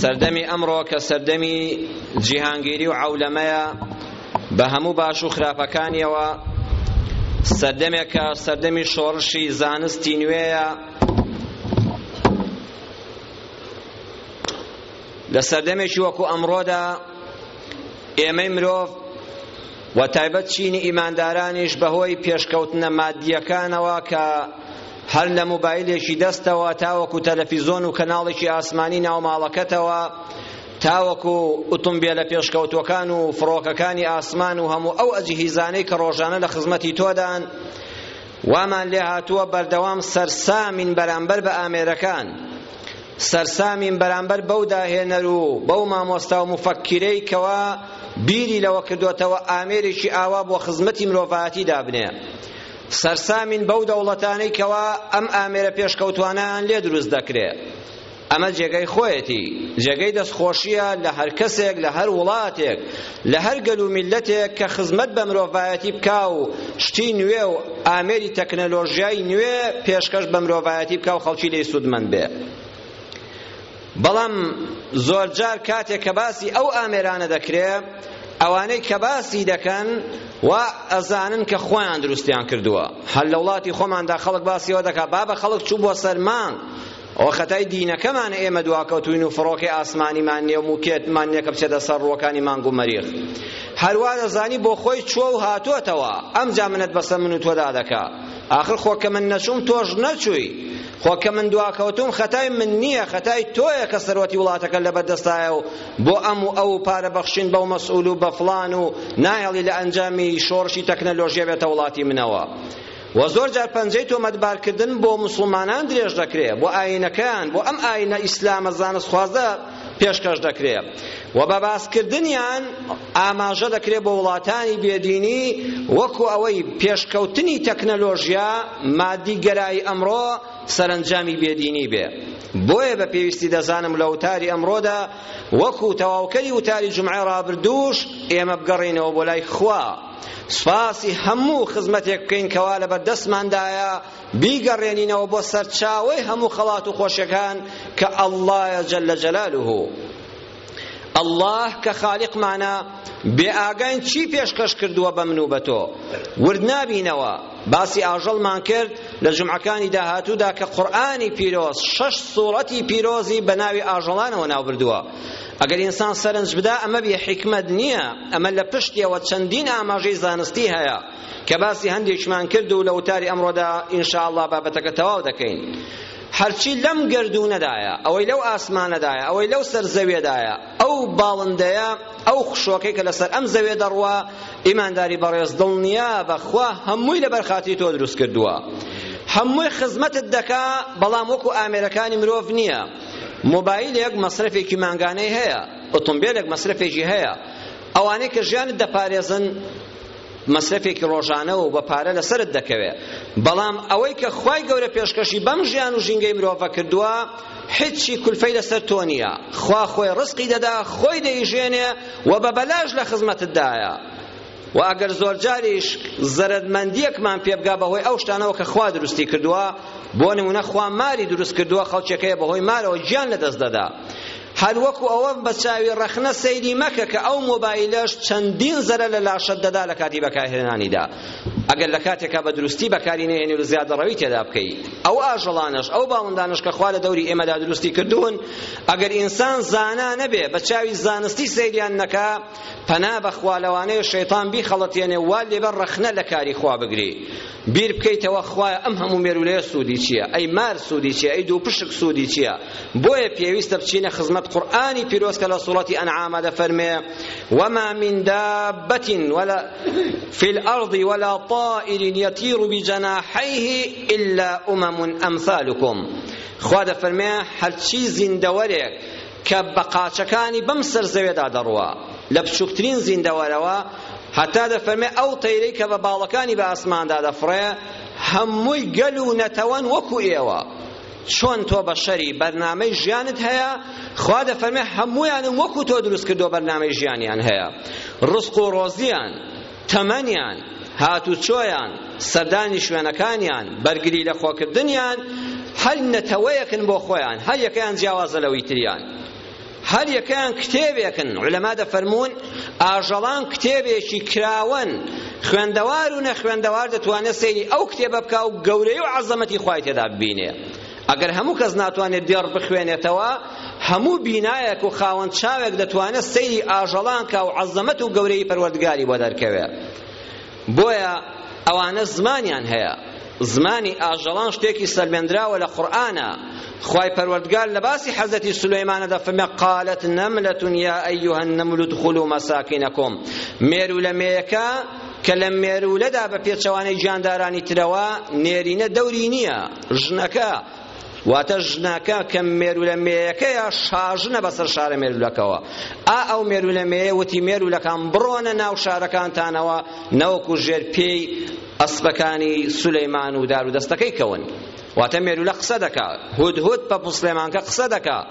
سەردەمی ئەمڕۆ کە سەردەمی جیهانگیری و عەولەمەیە بە هەموو باش و خراپەکانیەوە سەردەمێکە سەردەمی شۆڕشی زانستی نوێیە لە سەردەمێکی وەکو ئەمڕۆدا ئێمەی مرۆڤ وە تایبەت چینی ئیماندارانیش بەهۆی پێشکەوتنە مادییەکانەوە کە هەر لە موبایلێکی دەستەوە تاوەکو تەلەفیزۆن و کەناڵێکی ئاسمانی ناو ماڵەکەتەوە تاوەکو ئوتومبیلە پێشکەوتوەکان و فڕۆکەکانی ئاسمان و هەموو ئەو ئەجهیزانەی کە ڕۆژانە لە خزمەتی تۆدان وامان لێ هاتووە بەردەوام سەرسامین بەرامبەر بە ئامێرەکان سەرسامین بەرامبەر بەو داهێنەر و بەو مامۆستا و موفەککیرەی کەوا بیری لەوە کردۆتەوە ئامێرێکی ئاوا بۆ خزمەتی مرۆڤایەتی دابنێ. سەرسامین بەو دەوڵەتانەی کەوا ئەم ئامێرە پێشکەوتوانەیان لێ دروست دەکرێ. ئەمە جێگەی خۆیەتی، جێگەی دەستخۆشییە لە هەر کەسێک لە هەر وڵاتێک، لە هەر گەل و میللەتێک کە خزمەت بە مرۆڤایەتی بکا و شتی نوێ و ئامێری تەکنەلۆژیای نوێ پێشکەش بە مرۆڤایەتی بکا و خەڵکی لێی سوودمەند بێ بەڵام زۆرجار کاتێک کە باسی ئەو ئامێرانە دەکرێ ئەوانەی کە باسی دەکەن و ئەزانن کە خۆیان دروستیان کردووە هەر لە وڵاتی خۆماندا خەڵک باسیەوە دەکا بابە خەڵک چوو بۆ سەر مانگ ئەوە خەتای دینەکەمانە ئێمە دواکەوتووین و فڕۆکەی ئاسمانیمان نییە و موکێتمان نییە کە بچێتە سەر ڕووەکانی مانگ و مەریخ هەروا دەزانی بۆ خۆی چووە و هاتووەتەوە ئەمجا منت بەسە من و تۆدا دەکا ئاخر خۆ کە من نەچووم تۆش نەچووی خۆ کە من دواکەوتوم خەتای من نییە خەتای تۆیە کە سەروەتی وڵاتەکە لەبەردەستایە و بۆ ئەم و ئەو پارە بەخشین بەو مەسئول و بە فڵان و نایەڵی لە ئەنجامی شۆڕشی تەکنەلۆژیا بێتە وڵاتی منەوە وە زۆر جار پەنجەی تۆمەتبار کردن بۆ موسڵمانان درێژ دەکرێ بۆ ئاینەکەیان بۆ ئەم ئاینە ئیسلامە زانست خوازە پێشکەش دەکرێ و بە باس کردنیان ئاماژە دەکرێ بۆ وڵاتانی بێدینی وەکو ئەوەی پێشکەوتنی تەکنەلۆژیا مادی گەرایی ئەمڕۆ سەرەنجامی بێدینی بێ بۆیە بە پێویستی دەزانم لە وتاری ئەمڕۆدا وەکو تەواوکەری وتاری جمعە ڕابردووش ئێمە بگەڕینەوە بۆ لای خوا سوپاسی هەموو خزمەتێک بکەین کەوا لەبەردەستماندایە بیگەڕێنینەوە بۆ سەرچاوەی هەموو خەڵات و خۆشیەکان کە اللە جل جلاله الله کە خالقمانە بێ ئاگاین چی پێشکەش کردووە بە من و بە تۆ ورد نابینەوە باسی ئاژەڵمان کرد لە جمعەکانی داهاتوودا کە قورئانی پیرۆز شەش سوڕەتی پیرۆزی بە ناوی ئاژەڵانەوە ناوبردووە ئەگەر ئینسان سەرنج بدا ئەمە بێ حیکمەت نییە ئەمە لە پشتیەوە چەندین ئاماژەی زانستی هەیە کە باسی هەندێکمان کرد و لە وتاری ئەمڕۆدا ئینشاءاللە بابەتەکە تەواو دەکەین هەرچی لەم گردوونەدایە ئەوەی لەو ئاسمانەدایە ئەوەی لەو سەر زەوێدایە ئەو باڵندەیە ئەو خشۆکەی کە لەسەر ئەم زەوێ دەڕوا ئیمانداری بەڕێز دڵنیا بەخوا هەمووی لەبەر خاتری تۆ دروست کردووە هەمووی خزمەتت دەکا بەڵام وەکو ئامێرەکانی مرۆڤ نییە مۆبایلێک مەسرەفێکی مانگانەی هەیە ئۆتۆمبێلێک مەسرەفێکی هەیە ئەوانەی کە ژیانت دەپارێزن مەسرەفێکی ڕۆژانە و بە پارە لەسرت دەکەوێ بەڵام ئەوەی کە خوای گەورە پێشکەشی بەم ژیان و ژینگەی مرۆڤە کردووە هیچی کولفەی لەسەر تۆ نییە خوا خۆی ڕزقی دەدا خۆی دەیژێنێ و بە بەلاش لە خزمەتتدایە وە ئەگەر زۆرجاریش زەرەدمەندیەکمان پێبگا بەهۆی ئەو شتانەوە کە خوا دروستی کردووە بۆ نمونە خوا ماری دروست کردووە خەڵکێک هەیە بەهۆی مارەوە گیان لەدەست دەدا هەر وەکو ئەوە بە چاوی ڕەخنە سەیری مەکە کە ئەو مۆبایلەش چەندین زەرە لە لاشەت دەدا لە کاتی بەکارهێنانیدا ئەگەر لە کاتێکا بە دروستی بەکاری نەهێنی و زیادەڕەوی تێدا بکەی ئەو ئاژەڵانش ئەو باڵندانش کە خوا لە دەوری ئێمەدا دروستی کردوون ئەگەر ئینسان زانا نەبێ بە چاوی زانستی سەیریان نەکا پەنا بەخوا لەوانەیە شەیتان بیخەڵەتێنێ و وا لێبە ڕەخنە لە کاری خوا بگری بیر بکەیتەوە خوایە ئەم هەموو مێرولەیە سوودی چییە ئەی مار سوودی چییە ئەی دوو پشک سوودی چییە بۆیە پێویستە بچینە خزمەت قورئانی پیرۆز کە لە سوڵەتی ئەنعامە دەفەرمێ وما من دابة ولا في الأرض ولا طائر يطير بجناحيه إلا أمم أمثالكم خوا دەفەرمێ هەرچی زیندەوەرێک کە بە قاچەکانی بەم سەر زەوێدا دەڕوا لە بچووکترین زیندەوەرەوە هەتا دەفەرمێ ئەو تەیرەی کە بە باڵەکانی بە ئاسماندا دەفڕێ هەمووی گەل و نەتەوەن وەکو ئێوە چۆن تۆ بەشەری بەرنامەی ژیانت هەیە خوا دەفەرمێ هەموویانم وەکو تۆ دروست کردو بەرنامەی ژیانیان هەیە ڕزق و ڕۆزیان تەمەنیان، هاتوچۆیان، سەردانی شوێنەکانیان، بەرگری لە خۆکردنیان، هەر نەتەوەیەکن بۆ خۆیان، هەر یەکەیان جیاوازە لەوی تریان. هەر یەکەیان کتێبێکن، عولەما دەفەرموون ئاژەڵان کتێبێکی کراوەن، خوێندەوار و نەخوێندەوار دەتوانێت سەیری ئەو کتێبە بکا و گەورەی و عەزەمەتی خوای تێدا ببینێ. ئەگەر هەموو کەس ناتوانێت دێڕ بخوێنێتەوە هەموو بینایەک و خاوەن چاوێک دەتوانێت سەیری ئاژەڵان کا و عەزەمەت و گەورەی پەروەردگاری بۆ دەرکەوێ بۆیە ئەوانە زمانیان هەیە زمانی ئاژەڵان شتێکی سەلمێندراوە لە قورئانە خوای پەروەردگار لە باسی حەزەتی سولەیمانە دەفەرمێ قالت نملة یا ئەیها النمل ادخلوا مساکنکم مێرولە مێیەکە کە لە مێرولەدا بە پێچەوانەی جاندارانی ترەوە نێرینە دەوری نییە ژنەکە، واتە ژنەکە کە مێرولە مێیەکەیە شاژنە بەسەر شارە مێرولەکەوە. ئا ئەو مێرولە مێیە وتی مێرولەکان بڕۆنە ناو شارەکانتانەوە نەوەکو ژێر پێی ئەسپەکانی سولەیمان و دارودەستەکەی کەون. واتە مێرولە قسە دەکا، هودهود پەپوسلێمانکە قسە دەکا.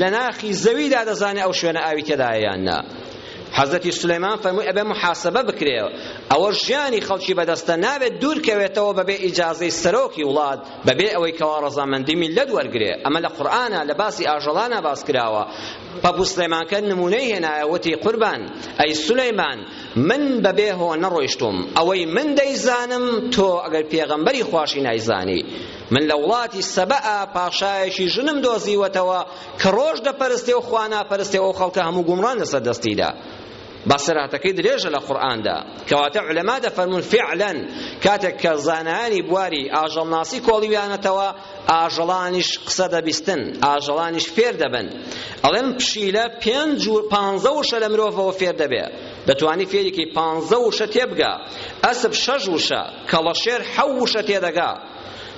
لە ناخی زەویدا دەزانێ ئەو شوێنە ئاوی تێدایە یان نا حەزەتی سلەیمان فەرمووی ئەبێ محاسبە بکرێ ئەوە ژیانی خەڵکی بەدەستە نابێت دوور کەوێتەوە بەبێ ئیجازەی سەرۆکی وڵات بەبێ ئەوەی کەوا ڕەزامەندی میلەت وەرگرێ ئەمە لە قورئانە لە باسی ئاژەڵانە باس کراوە پەپوو سلەیمانکە نمونەی هێنایە وتی قوربان ئەی سلەیمان من بەبێ هۆ نەڕۆیشتوم ئەوەی من دەیزانم تۆ ئەگەر پێغەمبەری خواشی نایزانی من لە وڵاتی سەبەئ پاشایەکی ژنم دۆزیوەتەوە کە ڕۆژ دەپەرستێ و خوا ناپەرستێ و ئەو خەڵکە هەموو گومڕان لەسەر دەستیدا با سراتەکەی درێژە لە قورئاندا کەواتە علەما دەفەرمون فعلا کاتێک کە زانایانی بواری ئاژەڵناسی کۆڵیویانەتەوە ئاژەڵانیش قسە دەبیستن ئاژەڵانیش فێر دەبن ئەڵێن پشیلە پێنج و پانزە وشە لە مرۆڤەوە فێر دەبێ دەتوانی فێریکی پانزە وشە تێبگا ئەسب شەش وشە کەڵەشێر حەو وشە تێدەگا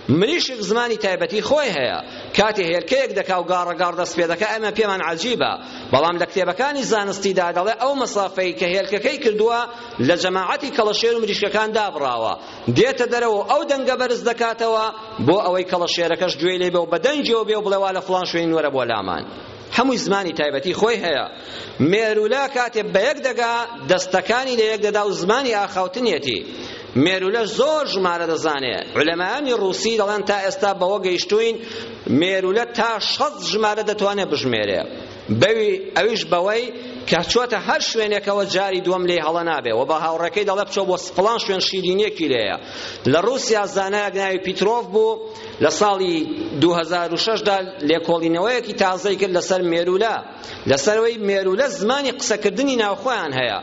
مریشک زمانی تایبەتی خۆی هەیە کاتێ هێلکەیەک دەکا و گاڕە گاڕ دەست پێ دەکا ئەمە پێمان عەجیبە بەڵام لە کتێبەکانی زانستیدا دەڵێ ئەو مەسافەی کە هێلکەکەی کردووە لە جەماعەتی کەڵەشێر و مریشکەکان دابڕاوە دێتە دەرەوە و ئەو دەنگە بەرز دەکاتەوە بۆ ئەوەی کەڵەشێرەکەش گوێی لێ بێ و بە دەنگیەوە بێ و بڵێ وا لە فڵان شوێنی نوەرە بۆ لامان هەمووی زمانی تایبەتی خۆی هەیە مێروولە کاتێ بەیەک دەگا دەستەکانی لەیەک دەدا و زمانی ئاخاوتنیەتی مێرولە زۆر ژمارە دەزانێ علەمایانی ڕووسی دەڵێن تا ئێستا بەوە گەیشتوین مێرولە تا شەست ژمارە دەتوانێت بژمێرێ بەوی ئەویش بەوەی کە چۆتە هەر شوێنێکەوە جاری دووەم لێ هەڵە نابێ و بە هاوڕێکەی دەڵێ بچۆ بۆ فڵان شوێن شیرینیەکی لێیە لە ڕووسیا زانایەک ناوی پیترۆف بوو لە ساڵی دوو هەزار و شەش دا لێکۆڵینەوەیەکی تازەی کرد لەسەر مێرولە لەسەرەوەی مێرولە زمانی قسەکردنی ناوخۆیان هەیە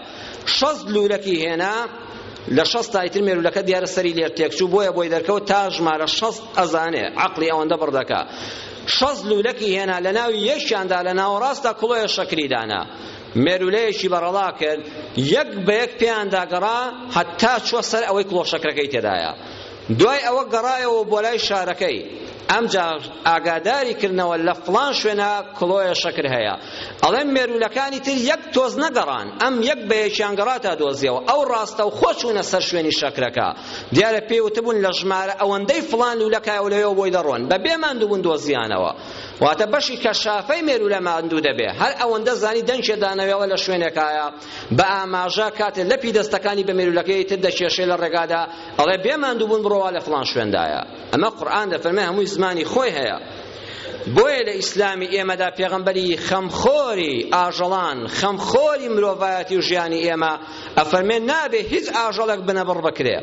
شەست لوولەکی هێنا لە شەست تایتر مێرولەکە دیارە سەری لێر تێکچوو بۆیە بۆی دەرکەوت تا ژمارە شەست ئەزانێ عەقڵی ئەوەندە بڕ دەکا شەست لوولەکی هێنا لە ناوی یەکیاندا لە ناوەڕاستدا کڵۆیە شەکری دانا مێرولەیەکی بەڕەڵا کرد یەک بە یەک پێیان داگەڕا هەتا چوە سەر ئەوەی کڵۆ شەکرەکەی تێدایە دوای ئەوە گەڕایەوە بۆ لای شارەکەی، ئەمجا ئاگاداری کردنەوە لە فڵان شوێنە کڵۆیە شەکر هەیە، ئەڵێن مێروولەکانی تر یەک تۆز نەگەڕان، ئەم یەک بە یەکیان گەڕا تا دۆزیەوە، ئەو ڕاستەوخۆ چوونە سەر شوێنی شەکرەکە، دیارە پێی وتبوون لە ژمارە ئەوەندەی فڵان لوولە کایە و لەوێوە بۆی دەڕۆن، بە بێ ماندووبوون دۆزیانەوە، واتە بەشی کەشافەی مێروولە ماندوو دەبێ، هەر ئەوەندە زانی دەنکێ دانەوێڵە لە شوێنێکایە، بە ئاماژە کاتێ لەپی دەستەکانی بە مێرولەکەی تر دەکێشێ لە ڕێگادا ئەڵێ بێ ماندووبوون بڕۆوا لە فڵان شوێندایە ئەمە قورئان دەفەرمێ هەمووی زمانی خۆی هەیە بۆیە لە ئیسلامی ئێمەدا پێغەمبەری خەمخۆری ئاژەڵان خەمخۆری مرۆڤایەتی و ژیانی ئێمە ئەفەرمێ نابێ هیچ ئاژەڵێک بنەبڕ بکرێ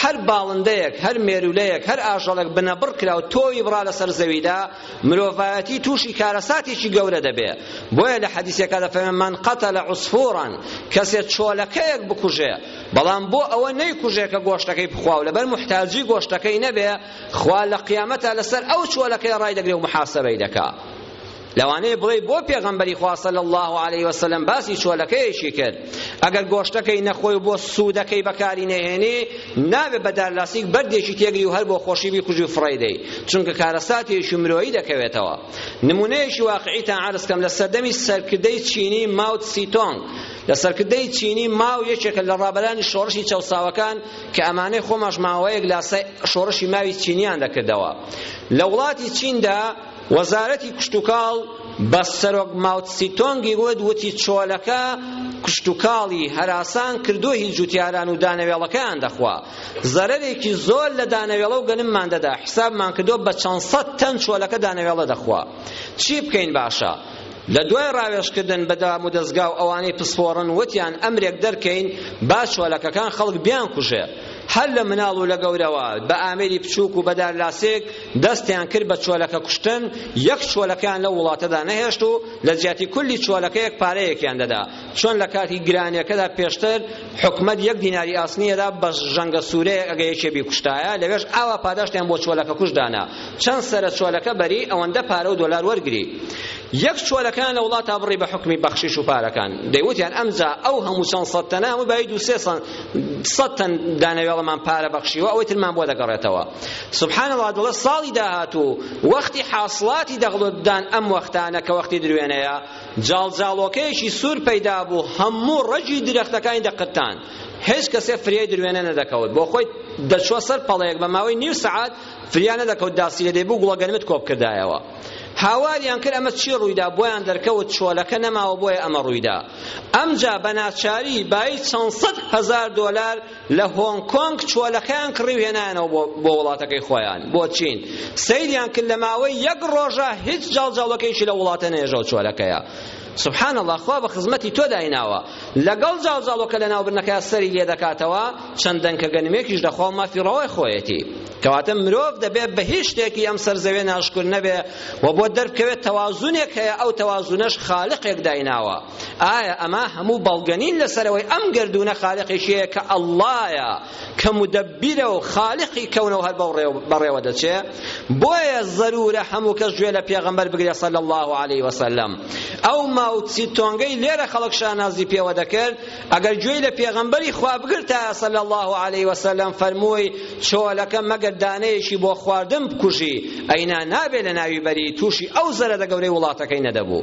هەر باڵندەیەک هەر مێرولەیەک هەر ئاژەڵێک بنەبڕ کرا و تۆوی بڕا لەسەر زەویدا مرۆڤایەتی تووشی کارەساتێکی گەورە دەبێ بۆیە لە حەدیسێکا دەفەرمێ من قتل عصفورا کەسێ چۆلەکەیەک بکوژێ بەڵام بۆ ئەوە نەیکوژێ کە گۆشتەکەی بخوا و لەبەر محتاجی گۆشتەکەی نەبێ خوا لە قیامەتا لەسەر ئەو چۆلەکەی ڕای دەگرێ و محاسبەی دەکا لەوانەیە بڵێ بۆ پێغەمبەری خوا صلی الله علیه وسلم باسی چۆلەکەیەکی کرد ئەگەر گۆشتەکەی نەخۆی و بۆ سوودەکەی بەکاری نەهێنی نابێ بە دارلاسیک بەردێکی تێگری و هەر بۆ خۆشی بیکوژی و فڕێی دەی چونکە کارەساتێکی مرۆیی دەکەوێتەوە نمونەیەکی واقعی تا عرض کەم لە سەردەمی سەرکردەی چینی ماوت سیتۆنگ لە سەرکردەی چینی ماو یەکێکە لە ڕابەرانی شۆڕشی چەوساوەکان کە ئەمانەی خۆماش ماوەیەک لاسای شۆڕشی ماوی چینیان دەکردەوە لە وڵاتی چیندا وەزارەتی کشتوکاڵ بە سەرۆک ماوتسی تۆنگی وود وتی چۆلەکە کشتوکاڵی هەراسان کردووە هی جوتیاران و دانەوێڵەکەیان دەخوا زەرەرێکی زۆر لە دانەوێڵە و گەنممان دەدا حسابمان کردووە بە چەند سەد تەن چۆلەکە دانەوێڵە دەخوا چی بکەین باشە لە دوای ڕاوێژکردن بە دام و دەستگا و ئەوانەی پسپۆڕن وتیان ئەمرێک دەرکەین با چۆلەکەکان خەڵک بیان کوژێ هەر لە مناڵ و لە گەورەوە بە ئامێری بچووک و بە دارلاسێک دەستیان کرد بە چۆلەکە کوشتن یەک چۆلەکەیان لەو وڵاتەدا نەهێشت و لە جیاتی کولی چۆلەکەیەک پارەیەکیان دەدا چۆن لە کاتی گرانیەکەدا پێشتر حکومەت یەک دیناری ئاسنیەدا بە ژەنگە سوورەیەک ئەگە یەکێ بیکوشتایە لەوێش ئاوا پاداشتیان بۆ چۆلەکە کوش دانا چەند سەرە چۆلەکە بەری ئەوەندە پارە و دۆلار وەرگری یەک چۆلەکان لە وڵاتا بڕی بە حکمی بەخشیش و پارەکان دەیوتیان ئەمجا ئەو هەموو چەند سەد تەنە هەموو بای دوو سێ سەد تەن دانەوێڵەمان پارە بەخشیوە ئەوەی ترمان بۆ دەگەڕێتەوە سبحان الله دڵە ساڵی داهاتوو وەختی حاصڵاتی دەغڵوددان ئەم وەختانە کە وەختی دروێنەیە جاڵجاڵۆکەیەکی سوور پەیدا بوو هەموو ڕەجی درەختەکانی دەقرتان هیچ کەسێ فریای دروێنە نەدەکەوت بۆ خۆی دەچوە سەر پەڵەیەک بە ماوەی نیو سەعات فریا نەدەکەوت داسی لە دەیبوو گوڵە گەنمت کۆ بکردایەوە هاواریان کرد ئەمە چی ڕوویدا بۆیان دەرکەوت چۆلەکە نەماوە بۆیە ئەمە ڕوویدا ئەمجا بە ناچاری بایی چەند سەد هەزار دۆلار لە هۆنگ کۆنگ چۆلەکەیان کڕی و هێنایانەوە بۆ بۆ وڵاتەکەی خۆیان بۆ چین سەیریان کرد لە ماوەی یەک ڕۆژە هیچ جاڵجاڵەکەیشی لە وڵاتە نێژە و چۆلەکەیە سبحان الله خوا بە خزمەتی تۆ دایناوە لەگەڵ جاڵجاڵەکە لە ناوبرنەکە سەری لێ دەکاتەوە چەند دەنکە گەنمێکیش دەخوا و مافی ڕەوای خۆیەتی کەواتە مرۆڤ دەبێت بە هیچ شتێکی ئەم سەر زەوێ ناشکر نەبێ و بۆ دەربکەوێت تەوازونێک هەیە ئەو تەوازونەش خالقێک دایناوە ئایا ئەمە هەموو بەڵگە نین لەسەرەوەی ئەم گەردوونە خالقێکی هەیە کە ئەڵڵایە کە مدەبیرە و خالقی کەونە و هەر بەو بەڕێوە دەچێ بۆیە زەرورە هەموو کەس گوێ لە پێغەمبەر بگرێ صلی الله علیه وسلم ئەو ماوتسی تۆنگەی لێرە خەڵک شانازی پێوە دەکرد ئەگەر گوێی لە پێغەمبەری خوا بگرتە صلی الله علیه وسلم فەرمووی چۆلەکە مەگەر دانەیەکی بۆ خواردن بکوژی ئەینا نابێ لە ناوی بەری تووشی ئەو زەرەدە گەورەی وڵاتەکەی نەدەبوو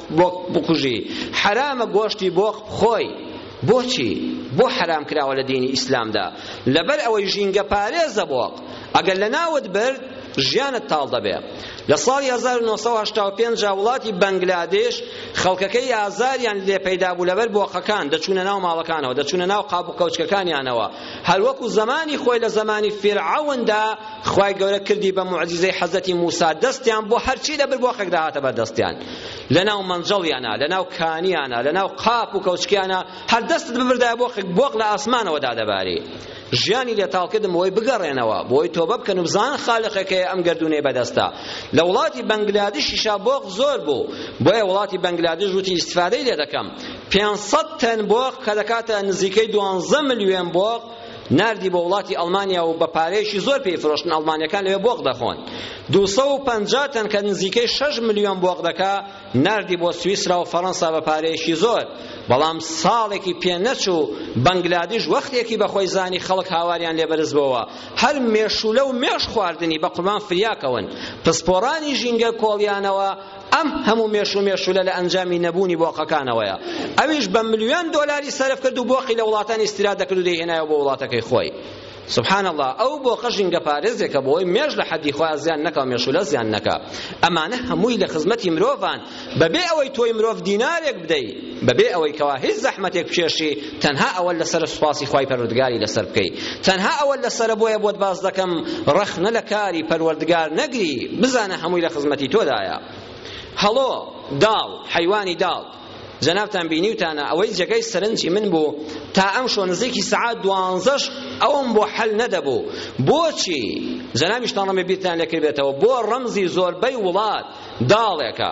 بۆق بکوژی حەرامە گۆشتی بۆق بخۆی بۆچی بۆ حەرام کراوە لە دینی ئیسلامدا لەبەر ئەوەی ژینگە پارێزە بۆق ئەگەر لە ناوت برد ژیانت تاڵ دەبێ لە ساڵی 1985 وڵاتی بەنگلادێش خەڵکەکەی ئازاریان لێ پەیدا بوو لەبەر بۆقەکان دەچوونە ناو ماڵەکانەوە دەچوونە ناو قاب و کەوچکەکانیانەوە هەر وەکو زەمانی خۆی لە زەمانی فیرعەوندا خوای گەورە کردی بە موعجیزەی حەزرەتی موسا دەستیان بۆ هەرچی لە بربۆخێکدا هاتە بەردەستیان لەناو مەنجەڵیانە لەناو کانیانە لەناو قاپ و کەوچکیانە هەر دەستت ببردایە بۆخێک بۆق لە ئاسمانەوە دادەباری ژیانی لێتاڵ کردم بۆی بگەڕێنەوە بۆی تۆبە بکەن و بزان خالقێک هەیە ئەم گەردوونەی بەدەستە لە وڵاتی بەنگلادیشیشا بۆق زۆر بوو بۆیە وڵاتی بەنگلادیش وتی ئیستفادەی لێ دەکەم پێنج سەد تەن بۆق کە دەکاتە نزیکەی دوانزە ملیۆن بۆق ناردی بۆ وڵاتی ئەڵمانیا و بە پارەیەکی زۆر پێی فرۆشتن ئەڵمانیەکان لەوێ بۆق دەخۆن دوو سەد و پەنجا تەن کە نزیکەی شەش ملیۆن بۆق دەکا ناردی بۆ سویسرا و فەڕەنسا بە پارەیەکی زۆر بەڵام ساڵێکی پێ نەچوو بەنگلادیش وەختێکی بە خۆی زانی خەڵک هاواریان لێ بەرز بۆوە هەر مێشولە و مێش خواردنی بە قوربان فریاکەون پسپۆڕانی ژینگە کۆڵیانەوە ئەم هەموو مێشو مێشولە لە ئەنجامی نەبوونی بۆقەکانەوەیە ئەویش بە ملیۆن دۆلاری سەرف کرد و بۆقی لە وڵاتانی استیراد دەکرد و دەیهێنایەوە بۆ وڵاتەکەی خۆی سبحان الله ئەو بۆقە ژینگە پارێزێکە بۆی مێش لە حەدی خۆی زیان نەکا و مێشولە زیان نەکا ئەمانە هەمووی لە خزمەتی مرۆڤان بەبێ ئەوەی تۆی مرۆڤ دینارێک بدەی بەبێ ئەوەی کەوا هیچ زەحمەتێک بکێشی تەنها ئەوە لەسەرە سوپاسی خوای پەروەردگاری لەسەر بکەی تەنها ئەوە لەسەرە بۆیە بۆت باس دەکەم ڕەخنە لە کاری پەروەردگار نەگری بزانە هەمووی لە خزمەتی تۆدایە هەڵۆ داڵ حەیوانی داڵ جەنابتان بینیوتانە ئەوەی جێگەی سەرنجی من بوو تا ئەم شۆ نزیکی سەعات دوانزەش ئەوم بۆ حەل نەدەبوو بۆچی جەنابیشتان ڕەمێ بیرتان لێکردبێتەوە بۆ ڕەمزی زۆربەی وڵات داڵێکە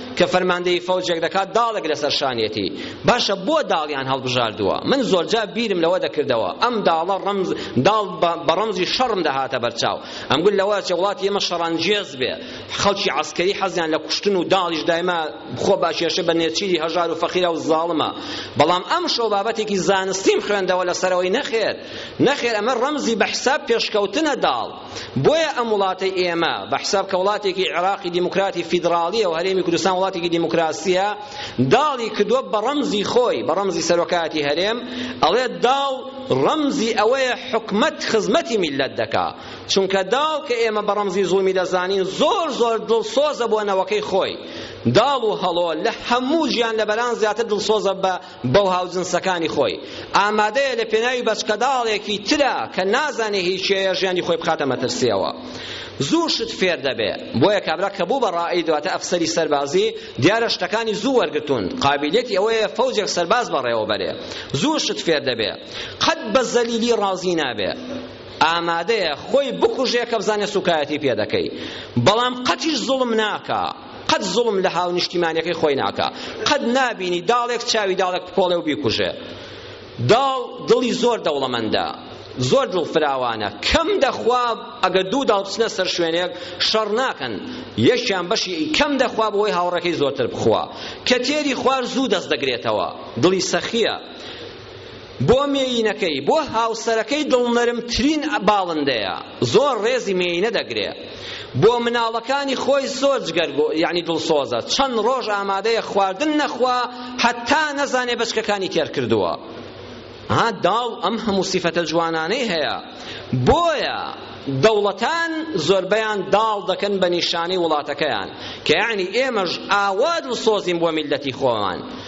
کە فەرماندەیی فەوجێک دەکات داڵێک لەسەر شانیەتی باشە بۆ داڵیان هەڵبژاردووە من زۆرجا بیرم لەوە دەکردەوە ئەم داڵە ڕمز داڵ بە ڕمزی شەڕم دەهاتە بەرچاو ئەمگوت لەوە چێ وڵاتی ئێمە شەڕانگێز بێ خەڵکی عەسکەری حەزیان لە کوشتن و داڵیش دایما خۆ باشێشە بە نێچیری هەژار و فەقیرە و زاڵمە بەڵام ئەم شەو بابەتێکی زانستیم خوێندەوە لەسەرەوەی نەخێر نەخێر ئەمە ڕمزی بە حساب پێشکەوتنە داڵ بۆیە ئەم وڵاتەی ئێمە بە حساب کە وڵاتێکی عێراقی دیموکراتی فیدراڵیە و هەرێمی کوردستان وڵاتێکی دیموکراسیە داڵی کردووە بە ڕەمزی خۆی بە ڕەمزی سەرۆکایەتی هەرێم ئەڵێ داڵ ڕەمزی ئەوەیە حکومەت خزمەتی میللەت دەکا چونکە داڵ کە ئێمە بە ڕەمزی زوڵمی دەزانین زۆر زۆر دڵسۆزە بۆ نەوەکەی خۆی داڵ و هەڵۆ لە هەموو ژیان لە بەران زیاتر دڵسۆزە بە بۆ هاوجنسەکانی خۆی ئامادەیە لە پێناوی بەچکەداڵێکی ترا کە نازانێ هی کێیە ژیانی خۆی بخاتە مەترسیەوە زوو شت فێر دەبێ بۆیە کابرا کە بوو بە ڕائی دواتە ئەفسەری سەربازی دیارە شتەکانی زوو وەرگتون قابلیەتی ئەوەیە فەوجێک سەرباز بەڕێوە بەرێ زوو شت فێر دەبێ قەت بە زەلیلی ڕازی نابێ ئامادەیە خۆی بکوژێ کە بزانێ سوکایەتی پێ دەکەی بەڵام قەتیش زوڵم ناکا قەت زوڵم لە هاونیشتیمانیەکەی خۆی ناکا قەت نابینی داڵێک چاوی داڵێک بکۆڵێ و بیکوژێ داڵ دڵی زۆر دەوڵەمەندە زۆر دڵ فراوانە کەم دەخوا ئەگەر دوو داڵ بچنە سەر شوێنێک شەڕ ناکەن یەکیان بەشی کەم دەخوا بۆی هاوڕەکەی زۆرتر بخوا کە تێری خوار زوو دەست دەگرێتەوە دڵی سەخیە بۆ مێیینەکەی بۆ هاوسەرەکەی دڵنەرمترین باڵندەیە زۆر ڕێزی مێیینە دەگرێ بۆ مناڵەکانی خۆی زۆر جگەر یعنی دڵسۆزە چەند ڕۆژ ئامادەیە خواردن نەخوا هەتا نەزانێ بەچکەکانی تێر کردووە ها داڵ ئەم هەموو سیفەتە جوانانەی هەیە بۆیە دەوڵەتان زۆربەیان داڵ دەکەن بە نیشانەی وڵاتەکەیان کە یعنی ئێمەش ئاوا دڵسۆزین بۆ میلەتی خۆمان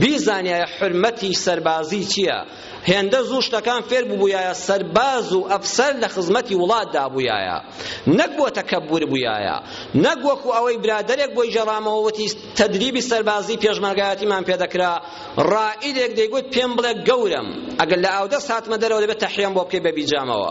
بیزانیایە حورمەتی سەربازی چییە هێندە زوو شتەکان فێر ببوویایە سەرباز و ئەفسەر لە خزمەتی وڵاتدا بوویایە نەک بۆ تەکەبور بوویایە نەک وەکو ئەوەی برادەرێک بۆی جەڕامەوە وتی تەدریبی سەربازی پێشمەرگایەتیمان پێدەکرا ڕائیدێک دەیگوت پێم بڵێ گەورەم ئەگەر لە ئاودەست هاتمە دەرەوە دەبێت تەحیەم بۆ بکەی بە بیجامەوە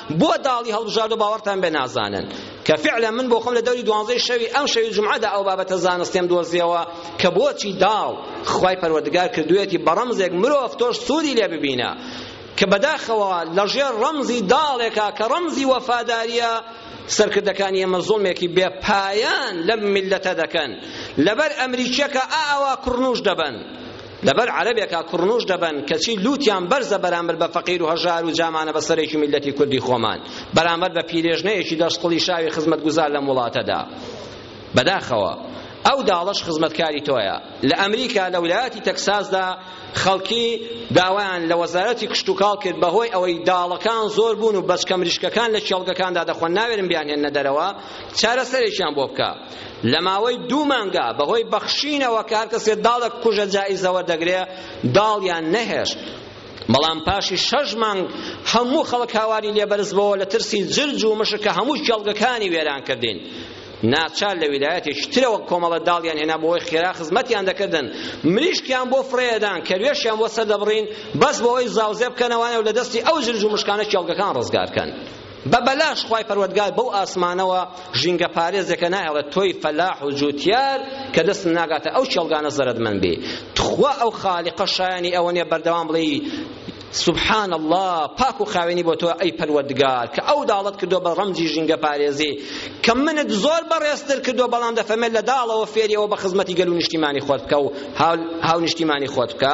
بۆ داڵی هەڵبژاردو باوەڕتان بێ نازانن کە فعلا من بۆ خۆم لە دەوری دوانزەی شەوی ئەم شەوی جمعەدا ئەو بابەتە زانستیم دۆزیەوە کە بۆچی داڵ خوای پەروەردگار کردوێتی بە ڕەمزێک مرۆڤ تۆش سوودی لێ ببینە کە بەداخەوە لەژێر ڕەمزی داڵێکە کە ڕەمزی وەفاداریە سەرکردەکان ئێمە زۆڵمێکی بێ پایان لەم میلەتە دەکەن لەبەر ئەمریکیەکە ئاوا کوڕنوش دەبن لەبەر عەرەبێکا کوڕنووش دەبەن کەچی لووتیان بەرزە بەرامبەر بە فەقیر و هەژار و جامانە بە سەرێکی میللەتی کوردی خۆمان بەرامبەر بە پیرێژنەیەکی دەست قڵیشاوی خزمەتگوزار لەم وڵاتەدا بەداخەوە ئەو داڵش خزمەتکاری تۆیە لە ئەمریکا لە ولایەتی تەکساسدا خەڵکی داوایان لە وەزارەتی کشتوکاڵ کرد بەهۆی ئەوەی داڵەکان زۆر بوون و بەچکە مریشکەکان لە کێڵگەکاندا دەخۆن ناوێرن بیانهێنە دەرەوە چارەسەرێکیان بۆ بکە لە ماوەی دوو مانگا بەهۆی بەخشینەوە کە هەر کەسێ داڵێک کوژە جائیزە وەردەگرێ داڵیان نەهێشت بەڵام پاشی شەش مانگ هەموو خەڵک هاواری لێبەرز بۆ لە ترسی جرج و مشک کە هەموو کێڵگەکانی وێران کردین ناچار لە ویلایەتێکی ترەوە کۆمەڵە داڵیان هێنا بۆی خێرا خزمەتیان دەکردن مریشکیان بۆ فڕێدان کەروێشیان بۆ سەر دەبڕین بەس بۆی زاوزێ بکەنەوەیان و لە دەستی ئەو جرج و مشکانە کێڵگەکان ڕزگارکەن بە بەلاش خوای پەروەردگار بەو ئاسمانەوە ژینگە پارێزێکە ناهێڵێت تۆی فەلاح و جوتیار کە دەستم ناگاتە ئەو کێڵگانە زەرەدمەند بی تخوا ئەو خالیقە شایانی ئەوە نیە بەردەوام بڵێی سبحان الله پاک و خاوێنی بۆ تۆ ئەی پەروەردگار کە ئەو داڵت کردو بە ڕەمزی ژینگە پارێزی کە منت زۆر بەڕێزتر کردو بەڵام دەفەمێت لە داڵەوە فێریەوە بە خزمەتی گەل و نیشتیمانی خۆت بکە و هاو نیشتیمانی خۆت بکە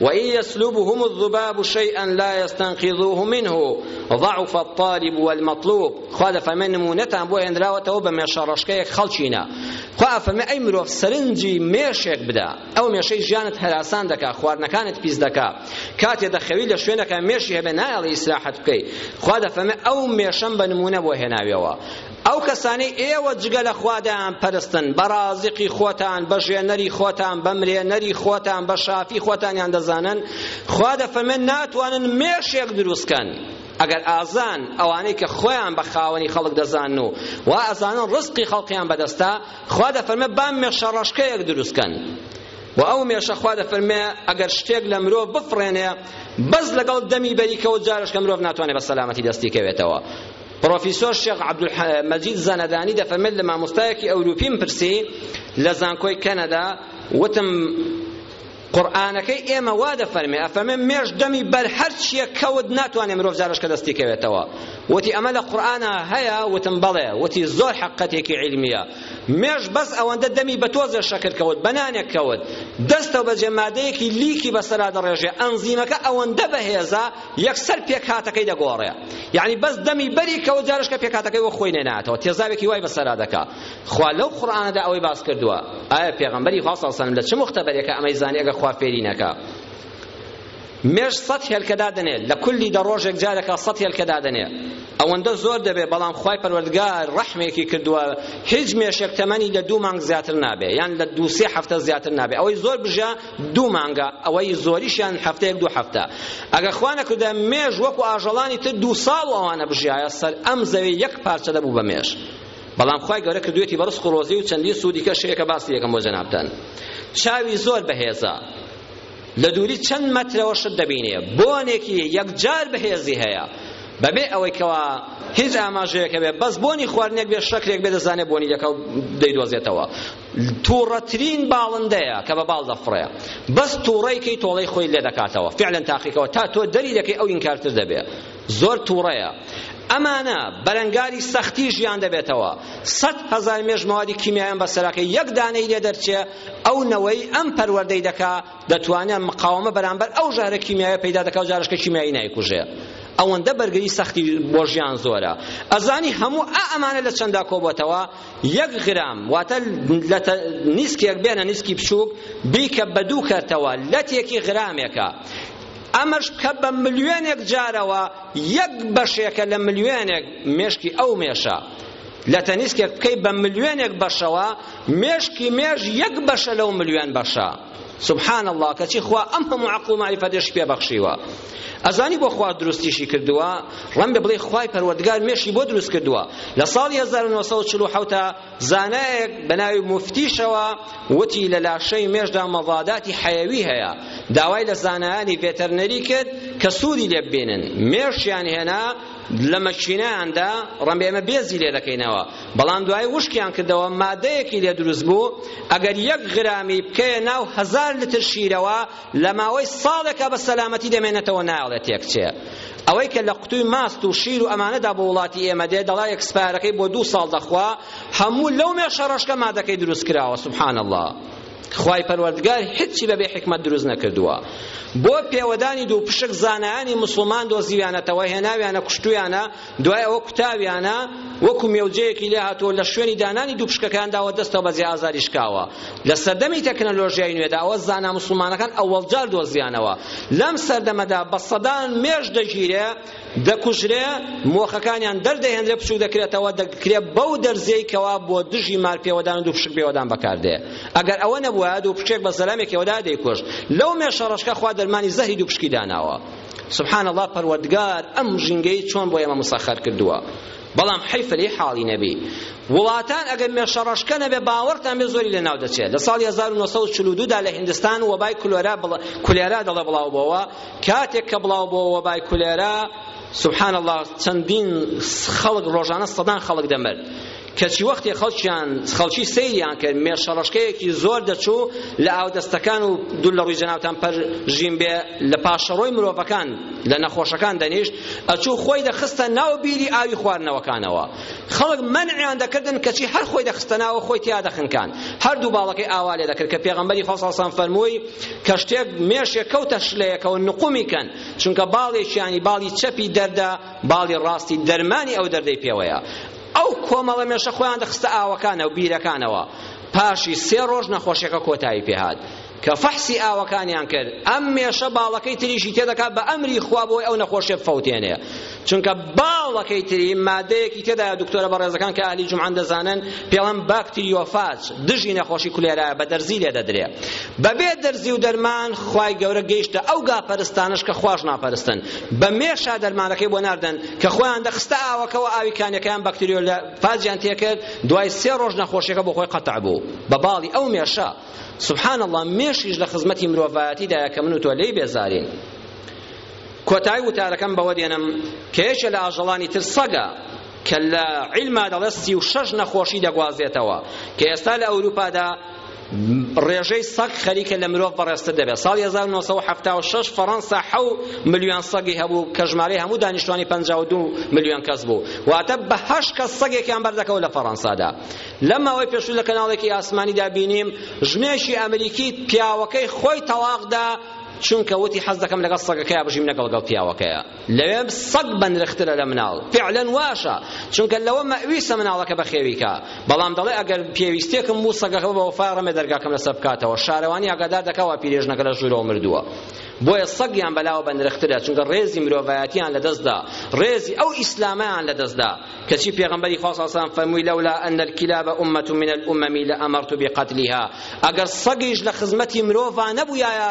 وإن يسلبهم الذباب شيئا لا يستنقذوه منه ضعف الطالب والمطلوب خوا دەفەرمێ نمونەتان بۆ هێنراوەتەوە بە مێشە ڕەشکەیەک خەڵچینە خوا ئەفەرمێ ئەی مرۆڤ سەرنجی مێشێک بدا ئەو مێشەی ژیانت هەراسان دەکا خواردنەکانت پیس دەکا کاتێ دەخەوی لە شوێنەکە مێشی هەبێ نایەڵی ئیسراحەت بکەی خوا دەفەرمێ ئەو مێشەم بە نمونە بۆ هێناویەوە ئەو کەسانەی ئێوە جگە لە خوا دەیانپەرستن، بە ڕازقی خۆتان، بە ژێنەری خۆتان، بە مرێنەری خۆتان، بە شافی خۆتانیان دەزانن، خوا دەفەرمێت ناتوانن مێشێک دروستکەن. ئەگەر ئازان ئەوانەی کە خۆیان بە خاوەنی خەڵک دەزانن و وا ئەزانن ڕزقی خەڵقیان بەدەستە، خوا دەفەرمێت با مێشە ڕەشکەیەک دروستکەن. و ئەو مێشە خوا دەفەرمێ ئەگەر شتێک لە مرۆڤ بفڕێنێ بەس لەگەڵ دەمی بەریکەوە جارێشکە مرۆڤ ناتوانێت بە سەلامەتی دەستی کەوێتەوە پڕۆفیسۆر شێخ عەبدولمەجید زەنەدانی دەفەرمێت لە مامۆستایەکی ئەوروپیم پرسی لە زانکۆی کەنەدا وتم قورئانەکەی ئێمە وا دەفەرمێ ئەفەرمێ مێش دەمی بەر هەر چییە کەوت ناتوانێ مرۆڤ جارش کە دەستی کەوێتەوە وتی ئەمە لە قورئانە هەیە وتم بەڵێ وتی زۆر حەقەتێکی عیلمیە مێش بەس ئەوەندە دەمی بە تۆزێ شەکر کەوت بەنانێک کەوت دەستەوە بەجێ مادەیەکی لیکی بەسەرا دەڕێژێ ئەنزیمەکە ئەوەندە بەهێزە یەکسەر پێکهاتەکەی دەگۆڕێ یعنی بەس دەمی بەری کەوت جارش کە پێکهاتەکەی وەک خۆی نەنایەتەوە تێزاوێکی وای بەسەرا دەکا خوا لەو قورئانەدا ئەوەی باس کردووە ئایا پێغەمبەری خوا صلی الله علیه و سلم لە چ مختبرێکە ئەمەی زانی ئەگەر خوا فێری نەکا مێش سەد هێلکە دادەنێ لە کولی دە ڕۆژێک جارێکا سەد هێلکە دادەنێ ئەوەندە زۆر دەبێ بەڵام خوای پەروەردگار ڕەحمێکی کردووە هیچ مێشێک تەمەنی لە دوو مانگ زیاتر نابێ یان لە دوو سێ هەفتە زیاتر نابێ ئەوەی زۆر بژە دوو مانگە ئەوەی زۆریشیان هەفتەیەک دوو هەفتە ئەگە خوا نەکردە مێژ وەکو ئاژەڵانی تر دوو ساڵ و ئەوانە بژایە سەر ئەم زەوێ یەک پارچە دەبوو بە مێژ بەڵام خوای گەورە کردوێتی بە ڕسق و ڕۆزی و چەندین سوودی کە شەیەکە باسی یەکەم بۆ جەنابتان چاوی زۆر بەهێزە لە دووری چەند مەترەوە شت دەبینێ بۆنێکی یەکجار بەهێزی هەیە بەبێ ئەوەی کەوا هیچ ئاماژەیەکە بێ بەس بۆنی خواردنێک بێ شەکرێک بێ دەزانێ بۆنی دەکە و دەیدۆزێتەوە توڕەترین باڵندەیە کە بە باڵ دەفڕێ بەس توڕەی کەی تۆڵەی خۆی لێ دەکاتەوە فعلا تاقیکەوە تا تۆ دەری دەکەی ئەو ئینکارتر دەبێ زۆر توڕەیە ئەمانە بەرەنگاری سەختی ژیان دەبێتەوە سەد هەزار مێش موادی کیمیایان بە سەراکە یەک دانەی لێ دەرچێ ئەو نەوەی ئەم پەروەردەی دەکا دەتوانێت مقاومە بەرامبەر ئەو ژەهرە کیمیایە پەیدا دەکا و جارشکە کیمیایی نایکوژێ ئەوەندە بەرگری سەختی بۆ ژیان زۆرە ئەزانی هەموو ئا ئەمانە لە چەندا کۆبەتەوە یەک غرام واتە لەتە نیسکێک بێنە نیسکی بچووک بیکە بە دوو کەرتەوە لەتێکی غرامێکە ئەمەش کە بە ملیۆنێک جارەوە یەک بەشێکە لە ملیۆنێک مێشکی ئەو مێشە لە تەنیسکێک بکەی بە ملیۆنێک بەشەوە مێشکی مێش یەک بەشە لەو ملیۆن بەشە سبحان اللە کەچی خوا ئەم هەموو عەقڵ و مەعریفەتەشی پێ بەخشیوە ئەزانی بۆ خوا دروستیشی کردووە ڕەنبێ بڵێ خوای پەروەردگار مێشی بۆ دروست کردووە لە ساڵی 1947 زانایەک بە ناوی مفتیشەوە وتی لە لاشەی مێشدا مەڤاداتی حەیەوی هەیە داوای لە زانایانی ڤێتەرنەری کرد کە سوودی لێ ببینن مێشیان هێنا لە مەکینەیاندا ڕەنبێ ئێمە بێزی لێ دەکەینەوە بەڵام دوایی وشکیان کردەوە مادەیەکی لێ دروست بوو ئەگەر یەک غرامی بکەیە ناو هەزار لتر شیرەوە لە ماوەی ساڵێکە بە سەلامەتی دەمێنێتەوە نایەڵێ تێکچێ ئەوەی کە لە قوتوی ماست و شیر و ئەمانەدا بۆ وڵاتی ئێمە دێ دەڵا ئێکسپایرەکەی بۆ دوو ساڵ دەخوا هەموو لەو مێشە ڕەشکە مادەکەی دروست کراوە سبحان الله خوای پەروەردگار هیچی بەبێ حکمت دروست نەکردووە بۆ پێوەدانی دوو پشک زانایانی مسلمان دۆزیویانەتەوە هێناویانە کوشتویانە دوای ئەوە کوتاویانە وەکو مێوجەیەکی لێ هاتووە لە شوێنی دانانی دوو پشکەکاندا و دەستەوە بە جێ ئازاری شکاوە لە سەردەمی تەکنەلۆژیای نوێدا ئەوە زانا مسلمانەکان ئەوەڵجار دۆزیانەوە لەم سەردەمەدا بە سەدان مێش دەگیرێ دەکوژرێ مۆخەکانیان دەردەهێنرێ بچوک دەکرێتەوە دەکرێت بەو دەرزەی کەوا بۆ دژی مار پێوەدان و دوو پشک پێوەدان بەکاردێ ئەگەر ئەوە نەبووە دوو پشکێک بە سەلامێکەوەدا دەیکوشت لەو مێشە ڕەشکە خوا دەرمانی زەهری دوو پشکی داناوە سبحان اللە پەروەردگار ئەم ژینگەی چۆن بۆ ئێمە مسەخەر کردووە بەڵام حەیف لێی حاڵی نەبی وڵاتان ئەگەر مێشەڕەشکە نەبێ باوەڕتان بێ زۆری لەناو دەچێت لە ساڵی 1942 دا لە هندستان وەبای کولێرا کولێرا دەڵێ بڵاو بۆەوە کاتێک کە بڵاو بۆ وەبای کولێرا سبحان الله چەندین خەڵک ڕۆژانە سەدان خەڵک دەمرد کەچی وەختێ خەڵکیان خەڵکی سەیریان کرد مێشەڕەشکەیەکی زۆر دەچوو لە ئاودەستەکان و دوور لە ڕووی جەناوتان پەرژین بێ لە پاشەڕۆی مرۆڤەکان لە نەخۆشەکان دەنیشت ئەچوو خۆی دەخستە ناو بیری ئاوی خواردنەوەکانەوە خەڵک مەنعیان دەکردن کەچی هەر خۆی دەخستە ناوە خۆی تیا دەخنکان هەردوو باڵەکەی ئاوا لێ دەکرد کە پێغەمبەری خۆسەڵسان فەرمووی کە شتێک مێشێک کەوتە شلەیەکەوە نقومی کەن چونکە باڵێکیانی باڵی چەپی دەردە باڵی ڕاستی دەرمانی ئەو دەردەی پێوەیە ئەو کۆمەڵە مێشە خۆیان دەخستە ئاوەکانەوە بیرەکانەوە پاشی سێ ڕۆژ نەخۆشیەکە کۆتایی پێهات کە فەحسی ئاوەکانیان کرد ئەم مێشە باڵەکەی تریشی تێدەکات بە ئەمری خوا بۆی ئەو نەخۆشیە بفەوتێنێ چونکە باڵەکەی تری مادەیەکی تێدایە دکتۆرە بەڕێزەکان کە ئەهلی جمعان دەزانن پێڵەن باکتریۆفاج دژی نەخۆشی کولێرایە بە دەرزی لێ دەدرێ بەبێ دەرزی و دەرمان خوای گەورە گەیشتە ئەو گاپەرستانش کە خواش ناپەرستن بە مێشا دەرمانەکەی بۆ ناردن کە خۆیان دەخستە ئاوەکەوە ئاوی کانیەکەیان بەکتریۆلا فاجیان تێکرد دوای سێ ڕۆژ نەخۆشیەکە بۆ خۆی قەتع بوو بە باڵی ئەو مێشە سبحان الله مێشیش لە خزمەتی مرۆڤایەتیدایە کە من و تۆ لێی بێزارین کۆتایی وتارەکەم بەوە دێنم کە یەکێ لە ئاژەڵانی تر سەگە کە لە عیلما دەڵێت سی و شەش نەخۆشی دەگوازێتەوە کە ئێستا لە ئەوروپادا ڕێژەی سەگ خەریکە لە مرۆڤ بەڕێزتر دەبێت ساڵی 1976 فەڕەنسا حەو ملیۆن سەگی هەبوو کە ژمارەی هەموو دانیشتوانی 52 ملیۆن کەس بوو واتە بە هەشت کەس سەگێکیان بەردەکەوە لە فەڕەنسادا لە ماوەی پێشوو لە کەناڵێکی ئاسمانیدا بینیم ژنێکی ئەمریکی پیاوەکەی خۆی تەواقدا چونکە وتی حەز دەکەم لەگەڵ سەگەکەیا بژیم نەگەڵ گەڵ پیاوەکەیە لەوێ سەگ بەنرخترە لە مناڵ فعلا واشە چونکە لەوە مەویسە مناڵەکە بەخێویکە بەڵام دەڵێ ئەگەر پێویستێکم بوو سەگەکە بە وەفای ڕەمێ دەرگاکەم لەسەر بکاتەوە شارەوانی ئاگادار دەکەوە پیرێژنەکە لە ژوورەوە مردووە بۆیە سەگیان بەلاوە بەنرخترە چونکە ڕێزی مرۆڤایەتیان لەدەستدا ڕێزی ئەو ئیسلامەیان لەدەستدا کەچی پێغەمبەری خوا سەڵسەلام فەرمووی لەولا ئەن الکلاب ئومەت من الأمم لأمرت بقتلها ئەگەر سەگیش لە خزمەتی مرۆڤا نەبوویایە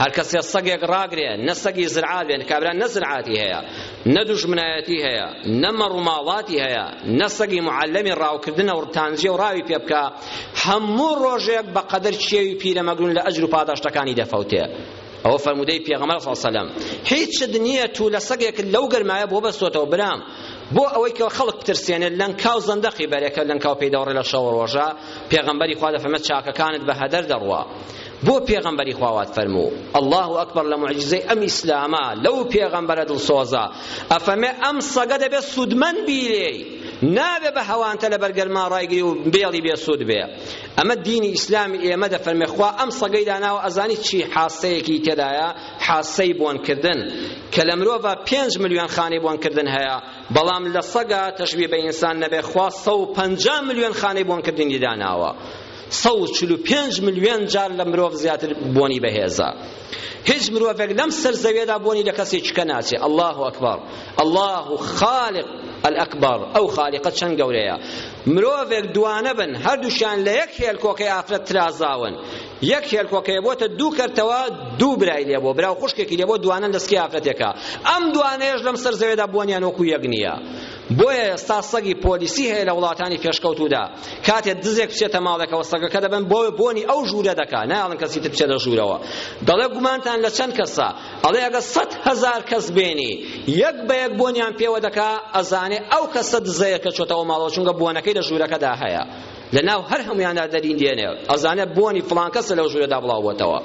هەر کەسێ سەگێک ڕاگرێ نە سەگی زرعە بێ کابرا نە زرعاتی هەیە نە دوژمنایەتی هەیە نە مەڕوماڵاتی هەیە نە سەگی معلمی ڕاوکردنە و تانجێ و ڕاوی پێ بکە هەموو ڕۆژێک بە قەدەر چێوی پیرەمەگرون لە ئەجر و پاداشتەکانی دەفەوتێ ئەوە فەرموودەی پێغەمبەر صلی الله علیه هیچت نییە تو لە سەگێک لەو گەرمایە بۆ بەستۆتەوە برام بۆ ئەوەی کە خەڵک بترسێنێت لەنکا و زەندەقی بەرێکە لەنکا و پێی دەوڕێ لە شەوە ڕۆژە پێغەمبەری خوا دەفەرمێت چاکەکانت بە هەدەر دەڕوا بۆ پێغەمبەری خوا وات فەرموو اللە اکبر لە معجزەی ئەم ئیسلامە لەو پێغەمبەرە دڵسۆزە ئەفەمێ ئەم سەگە دەبێت سوودمەند بی لێی نابێ بە هەوانتە لە بەرگەرما ڕایگری و بێڵی بێ سوود بێ ئەمە دینی ئیسلامی ئێمە دەفەرمێ خوا ئەم سەگەی داناوە ئەزانی چی حاسەیەکی تێدایە حاسەی بۆنکردن کە لە مرۆڤە پێنج ملیۆن خانەی بۆنکردن هەیە بەڵام لە سەگە تەشبیه بە ئینسان نەبێ خوا سەد و پەنجا ملیۆن خانەی بۆنکردنی داناوە سەد و چل و پێنج ملیۆن جار لە مرۆڤ زیاتر بۆنی بەهێزە هیچ مرۆڤێک لەم سەر زەوێدا بۆنی لە کەسێکی کە ناچێ الله ئەکبەر الله خالق الأكبر ئەو خالیقە چەند گەورەیە مرۆڤێک دوانە بن هەردووشیان لە یەک هێلکۆکەی ئافرەت ترازاون یەک هێلکۆکەیە بۆتە دوو کەرتەوە دوو برای لێ بۆ برا و خوشکێکی لێ بۆ دوانە دەستکی ئافرەتێکە ئەم دوانەیەش لەم سەر زەوێدا بۆنیان وەکو یەک نییە بۆیە ئێستا سەگی پۆلیسی هەیە لە وڵاتانی پێشکەوتوودا کاتێ دزێک بچێتە ماڵێکەوە سەگەکە دەبن بۆ بۆنی ئەو ژوورە دەکا نایڵن کەسی تر بچێتە ژوورەوە دەڵێ گومانتان لە چەند کەسە ئەڵێ ئەگە سەد هەزار کەس بێنی یەک بە یەک بۆنیان پێوە دەکا ئەزانێ ئەو کەسە دزەیە کە چۆتەوە ماڵەوە چونکە بۆنەکەی لە ژوورەکەدا هەیە لەناو هەر هەمویاندا دەرین دێنێ ئەزانە بۆنی فلان کەسە لەو ژوورەدا بڵاوبووەتەوە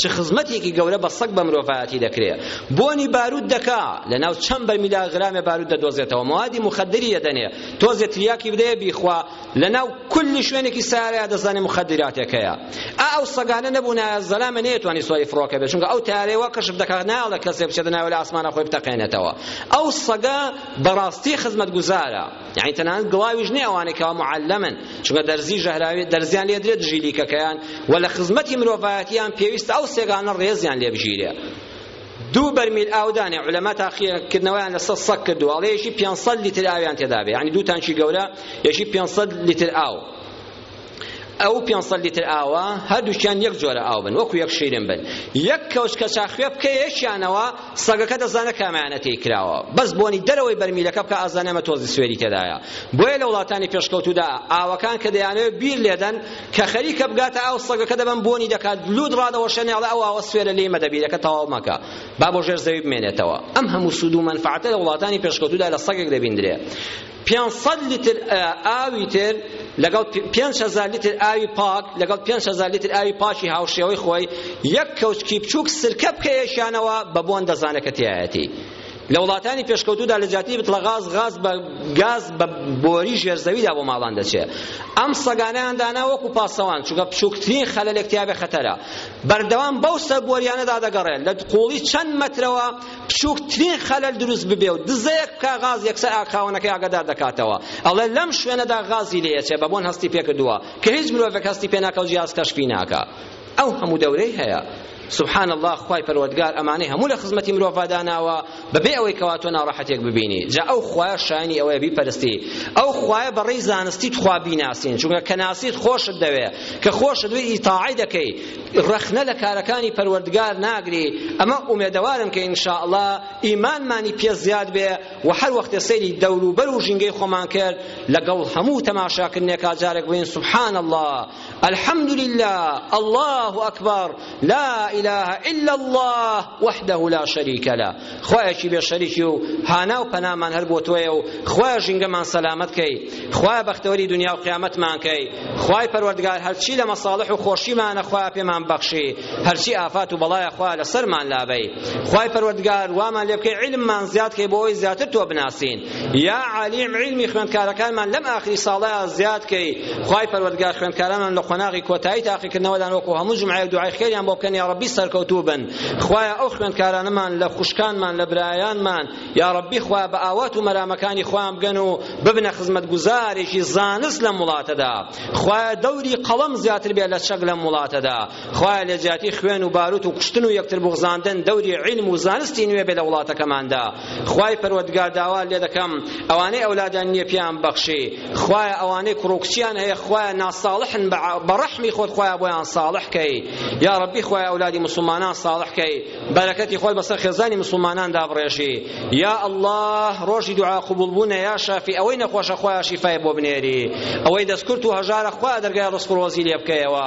چ خزمەتێکی گەورە بە سەگ بە مرۆڤایەتی دەکرێ بۆنی بارود دەکا لەناو چەند بەرمیلا غرامێ بارود دەدۆزێتەوە موادی مخدری دەنێ تۆزێ تلیاکی بدەیە بیخوا لەناو کل شوێنێکی سارەیە دەزانێ مخدراتێک هەیە ئا ئەو سەگانە نەبوونا زەلامە نەیەتوانی سواری فڕۆکە بێت چونکە ئەو تارەیە وا کەشف دەکات ناڵە کەسێ بچێتە ناوە لە ئاسمانە خۆی بتەقێنێتەوە ئەو سەگە بەڕاستی خزمەتگوزارە یعنی تەنانەت گڵاویش نییە ئەوانەی کەوا معلمن چونکە دەرزی ژەهراوی دەرزیان لێ درێت دژی لیکەکەیان و لە خزمەتی مرۆڤایەتیان پێویستە ئەو سێگانە ڕێزیان لێ بگیرێ دوو بەرمیل ئاو دانێ عولەما تاقیکردنەوەیان لەسەر سەگ کردووە ئەڵێ یەکی پێنج سەد لیتر ئاویان تێدا بێ یعنی دوو تانکی گەورە یەکی پێنج سەد لیتر ئاو ئەو 500 لیتر ئاوە هەردووکیان یەک جۆرە ئاو بن وەکو یەک شیرن بن یەک کەوچ کە چاخوێ بکە یەکیانەوە سەگەکە دەزانە کامەیانە تێی کراوە بەس بۆنی دەرەوەی بەرمیلەکە بکە ئازانەمە تۆزی سوێری تێدایە بۆیە لە وڵاتانی پێشکەوتوودا ئاوەکان کە دەیانەوێت بیر لێدەن کە خەریکە بگاتە ئاو سەگەکە دەبەن بۆنی دەکات لووت ڕادەوەشێنێ ئەڵێ ئەو ئاوە سوێرە لێی مەدە بیرەکە تەواو مەکە با بۆ ژێر زەوی بمێنێتەوە ئەم هەموو سوود و مەنفعەتە لە وڵاتانی پێشکەوتوودا لە سەگێک دەبیندرێ 500 لیتر ئاوی تر لەگەڵ 5000 لیتر ئاوی پاک لەگەڵ 5000 لیتر ئاوی پاکی هاوشێوەی خۆی یەک کەوچکی بچووک سرکە بکەیەشانەوە بە بۆن دەزانەکە تایەتی لە وڵاتانی پێشکەوتوودا لە جیاتی بتڵە غاز غاز بە گاز بە بۆری ژێرزەویدا بۆ ماڵان دەچێت ئەم سەگانەیان دانا وەکو پاسەوان چونکە بچووکترین خەلەلێک تیاێ خەتەرە بەردەوام بەو سەر بۆریانەدا دەگەڕێت لە قوڵی چەند مەترەوە بچووکترین خەلەل دروست ببێ و دزەیەک بکە غاز یەکسەر ئاخاوەنەکەی ئاگادار دەکاتەوە ئەڵێ لەم شوێنەدا غازی لێچێ بە بۆن هەستی پێکردووە کە هیچ مرۆڤێک هەستی پێ ناکە و جیاز کەشفی ناکە ئەو هەموو دەورەی هەیە سبحان الله خوای پەروەردگار ئەمانەی هەموو لە خزمەتی مرۆڤ داناوە بەبێ ئەوەی کەوا تۆ ناڕەحەتێک ببینی جا ئەو خوایە شایانی ئەوەیە بیپەرستی ئەو خوایە بەڕێی زانستی تخوا بیناسین چونکە کە ناسیت خۆشت دەوێ کە خۆشت وی ئیتاعی دەکەی ڕەخنە لە کارەکانی پەروەردگار ناگری ئەمە ئومێدەوارم کە انشاء الله ئیمانمانی پێ زیاد بێ و هەر وەختێ سەیری دەوروبەر و ژینگەی خۆمان کرد لەگەڵ هەموو تەماشاکردنێکا جارێک بڵێین سبحان الله الحمدللە اللە اکبر لا اله الا اللە وحده لا شریک لە خوایەکی بێ شەریکی و هانا و پەنامان هەر بۆ تۆیە و خوایە ژینگەمان سەلامەت کەی خوایە بەختەوەری دنیا و قیامەتمان کەی خوای پەروەردگار هەرچی لە مەصالح و خۆشیمانە خوایە پێمان بەخشی هەرچی ئافات و بەڵایە خوایە لەسەرمان لابەی خوای پەروەردگار وامان لێ بکەی علممان زیاد کەی بۆ ئەوەی زیاتر تۆ بناسین یا عالی عیلمی خوێندکارەکانمان لەم ئاخری ساڵەیە زیاد کەی خوای پەروەردگار خوێندکارانمان لە قۆناغی کۆتایی تاقیکردنەوەدان وەکو هەموو جمعەیەک دوعای خێریان بۆ بکەن یا ربی سەرکەوتوو بن خوایە ئەو خوێندکارانەمان لە خوشکانمان لە برایانمان یا ربی خوایە بە ئاوات و مەرامەکانی خۆیان بگەن و ببنە خزمەتگوزارێکی زانست لەم وڵاتەدا خوایە دەوری قەڵەم زیاتر بێت لە چەک لەم وڵاتەدا خوایە لەجیاتی خوێن و باروت و کوشتن و یەکتر بوغزاندن دەوری عیلم و زانستی نوێ بێ لە وڵاتەکەماندا خوای پەروەردگار داوا لێ دەکەم ئەوانەی ئەولادیان نییە پێیان بەخشی خوایە ئەوانەی کوڕ و کچیان هەیە خوایە ناساڵحن بە ڕەحمی خۆت خوایە بۆیان ساڵح کەی یا ڕەبی خوای ئەولادی مسلمانان ساڵح کەی بەرەکەتی خۆت بەسەر خێزانی مسلمانان دابڕێژی یا الله ڕۆژی دوعا قبول بوونە یا شافی ئەوەی نەخۆشە خوایە شیفای بۆ بنێری ئەوەی دەستکرد و هەژارە خوایە دەرگای ڕزق و ڕۆزی لێ بکەیەوە